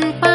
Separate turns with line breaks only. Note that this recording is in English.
been fine.